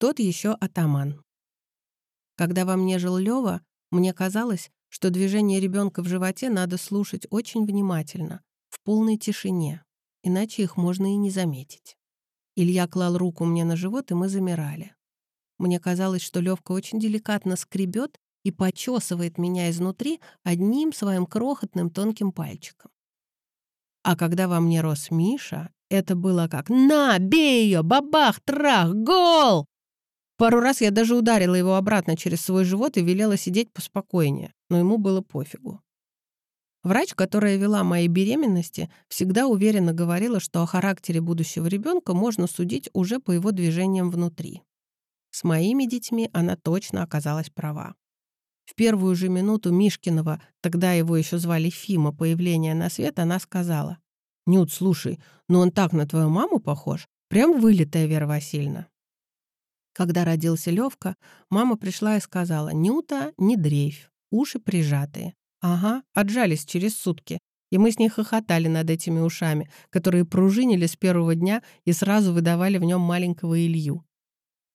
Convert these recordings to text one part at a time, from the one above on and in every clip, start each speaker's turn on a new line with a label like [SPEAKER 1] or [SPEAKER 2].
[SPEAKER 1] Тот еще атаман. Когда во мне жил Лёва, мне казалось, что движение ребенка в животе надо слушать очень внимательно, в полной тишине, иначе их можно и не заметить. Илья клал руку мне на живот, и мы замирали. Мне казалось, что Левка очень деликатно скребет и почесывает меня изнутри одним своим крохотным тонким пальчиком. А когда во мне рос Миша, это было как «На, бей ее! Бабах! Трах! Гол!» Пару раз я даже ударила его обратно через свой живот и велела сидеть поспокойнее, но ему было пофигу. Врач, которая вела мои беременности, всегда уверенно говорила, что о характере будущего ребенка можно судить уже по его движениям внутри. С моими детьми она точно оказалась права. В первую же минуту Мишкиного, тогда его еще звали Фима, появления на свет, она сказала. «Нют, слушай, ну он так на твою маму похож, прям вылитая Вера Васильевна». Когда родился Левка, мама пришла и сказала, «Нюта, не дрейфь, уши прижатые». Ага, отжались через сутки. И мы с ней хохотали над этими ушами, которые пружинили с первого дня и сразу выдавали в нем маленького Илью.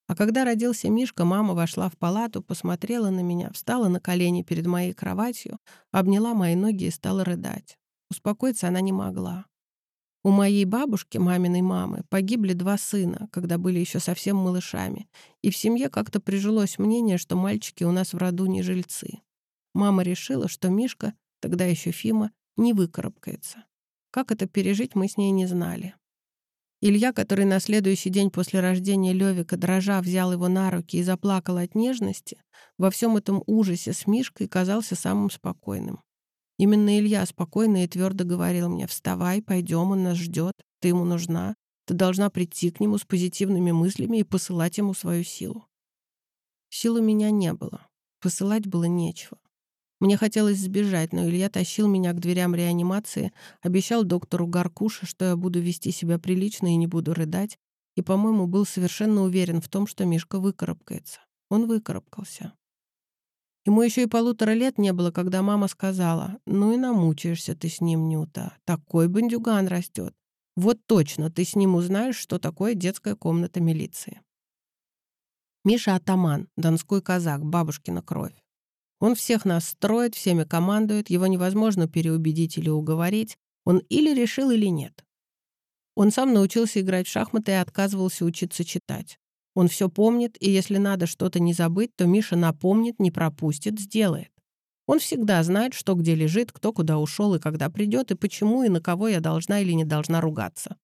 [SPEAKER 1] А когда родился Мишка, мама вошла в палату, посмотрела на меня, встала на колени перед моей кроватью, обняла мои ноги и стала рыдать. Успокоиться она не могла. У моей бабушки, маминой мамы, погибли два сына, когда были еще совсем малышами, и в семье как-то прижилось мнение, что мальчики у нас в роду не жильцы. Мама решила, что Мишка, тогда еще Фима, не выкарабкается. Как это пережить, мы с ней не знали. Илья, который на следующий день после рождения Левика, дрожа, взял его на руки и заплакал от нежности, во всем этом ужасе с Мишкой казался самым спокойным. Именно Илья спокойно и твердо говорил мне «Вставай, пойдем, он нас ждет, ты ему нужна, ты должна прийти к нему с позитивными мыслями и посылать ему свою силу». Сил у меня не было, посылать было нечего. Мне хотелось сбежать, но Илья тащил меня к дверям реанимации, обещал доктору Гаркуша, что я буду вести себя прилично и не буду рыдать, и, по-моему, был совершенно уверен в том, что Мишка выкарабкается. Он выкарабкался. Ему еще и полутора лет не было, когда мама сказала, «Ну и намучаешься ты с ним, Нюта. Такой бандюган растет. Вот точно, ты с ним узнаешь, что такое детская комната милиции». Миша Атаман, донской казак, бабушкина кровь. Он всех нас строит, всеми командует, его невозможно переубедить или уговорить. Он или решил, или нет. Он сам научился играть в шахматы и отказывался учиться читать. Он все помнит, и если надо что-то не забыть, то Миша напомнит, не пропустит, сделает. Он всегда знает, что где лежит, кто куда ушел и когда придет, и почему, и на кого я должна или не должна ругаться.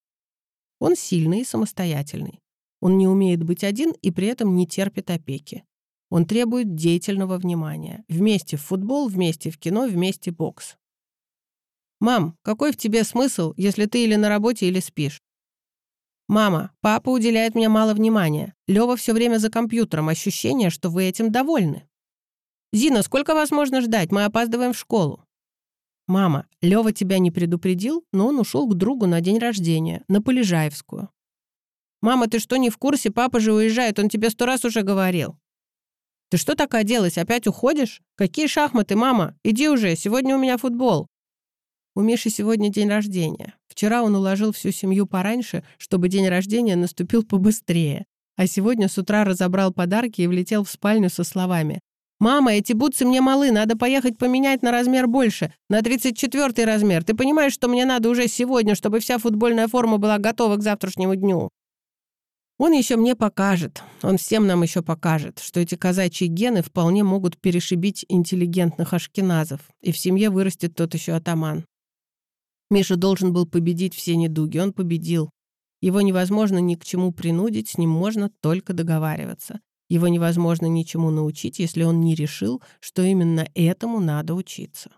[SPEAKER 1] Он сильный и самостоятельный. Он не умеет быть один и при этом не терпит опеки. Он требует деятельного внимания. Вместе в футбол, вместе в кино, вместе бокс. «Мам, какой в тебе смысл, если ты или на работе, или спишь?» «Мама, папа уделяет мне мало внимания. Лёва все время за компьютером. Ощущение, что вы этим довольны». «Зина, сколько вас можно ждать? Мы опаздываем в школу». «Мама, Лёва тебя не предупредил, но он ушел к другу на день рождения, на Полежаевскую». «Мама, ты что, не в курсе? Папа же уезжает, он тебе сто раз уже говорил». «Ты что так оделась? Опять уходишь? Какие шахматы, мама? Иди уже, сегодня у меня футбол». У Миши сегодня день рождения. Вчера он уложил всю семью пораньше, чтобы день рождения наступил побыстрее. А сегодня с утра разобрал подарки и влетел в спальню со словами. «Мама, эти бутсы мне малы, надо поехать поменять на размер больше, на 34 размер. Ты понимаешь, что мне надо уже сегодня, чтобы вся футбольная форма была готова к завтрашнему дню?» Он еще мне покажет, он всем нам еще покажет, что эти казачьи гены вполне могут перешибить интеллигентных ашкеназов, и в семье вырастет тот еще атаман. Миша должен был победить все недуги, он победил. Его невозможно ни к чему принудить, с ним можно только договариваться. Его невозможно ничему научить, если он не решил, что именно этому надо учиться.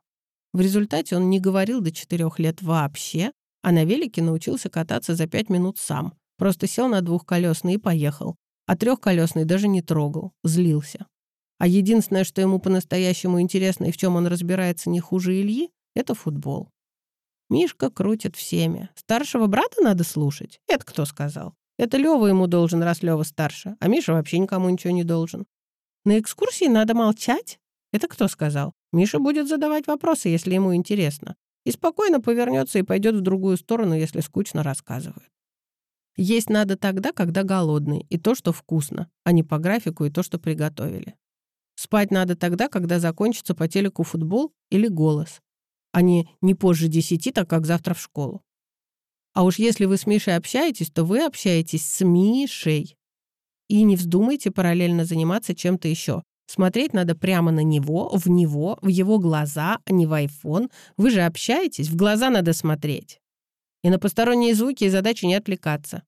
[SPEAKER 1] В результате он не говорил до четырех лет вообще, а на велике научился кататься за пять минут сам. Просто сел на двухколесный и поехал. А трехколесный даже не трогал, злился. А единственное, что ему по-настоящему интересно и в чем он разбирается не хуже Ильи, это футбол. Мишка крутит всеми. Старшего брата надо слушать? Это кто сказал? Это Лёва ему должен, раз Лёва старше, а Миша вообще никому ничего не должен. На экскурсии надо молчать? Это кто сказал? Миша будет задавать вопросы, если ему интересно. И спокойно повернется и пойдет в другую сторону, если скучно рассказывают. Есть надо тогда, когда голодный, и то, что вкусно, а не по графику и то, что приготовили. Спать надо тогда, когда закончится по телеку футбол или голос, а не не позже десяти, так как завтра в школу. А уж если вы с Мишей общаетесь, то вы общаетесь с Мишей. И не вздумайте параллельно заниматься чем-то еще. Смотреть надо прямо на него, в него, в его глаза, а не в айфон. Вы же общаетесь, в глаза надо смотреть. И на посторонние звуки и задачи не отвлекаться.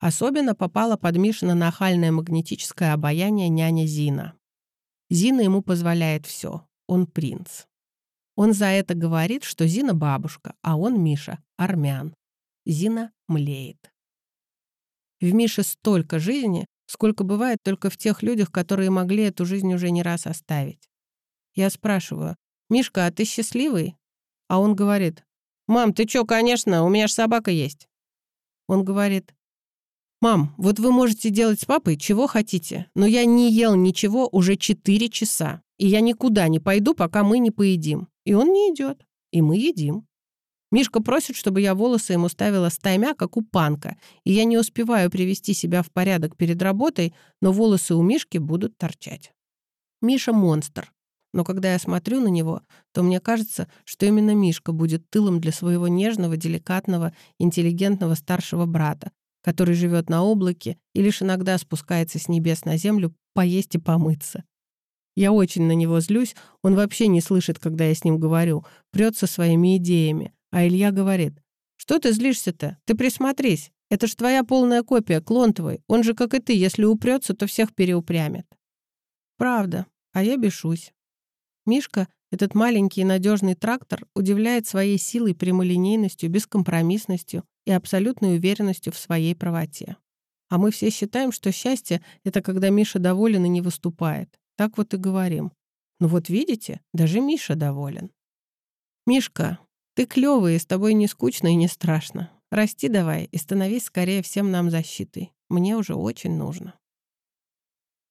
[SPEAKER 1] Особенно попала под Мишина нахальное магнетическое обаяние няня Зина. Зина ему позволяет все. Он принц. Он за это говорит, что Зина бабушка, а он, Миша, армян. Зина млеет. В Мише столько жизни, сколько бывает только в тех людях, которые могли эту жизнь уже не раз оставить. Я спрашиваю, «Мишка, а ты счастливый?» А он говорит, «Мам, ты чё, конечно, у меня ж собака есть». Он говорит, «Мам, вот вы можете делать с папой чего хотите, но я не ел ничего уже 4 часа, и я никуда не пойду, пока мы не поедим». И он не идет, и мы едим. Мишка просит, чтобы я волосы ему ставила стаймя, как у панка, и я не успеваю привести себя в порядок перед работой, но волосы у Мишки будут торчать. Миша — монстр. Но когда я смотрю на него, то мне кажется, что именно Мишка будет тылом для своего нежного, деликатного, интеллигентного старшего брата, который живет на облаке и лишь иногда спускается с небес на землю поесть и помыться. Я очень на него злюсь, он вообще не слышит, когда я с ним говорю, прется своими идеями. А Илья говорит, «Что ты злишься-то? Ты присмотрись. Это ж твоя полная копия, клон твой. Он же, как и ты, если упрется, то всех переупрямит». Правда, а я бешусь. Мишка, этот маленький и надежный трактор, удивляет своей силой, прямолинейностью, бескомпромиссностью и абсолютной уверенностью в своей правоте. А мы все считаем, что счастье — это когда Миша доволен и не выступает. Так вот и говорим. Ну вот видите, даже Миша доволен. «Мишка, ты клёвый, и с тобой не скучно и не страшно. Расти давай и становись скорее всем нам защитой. Мне уже очень нужно».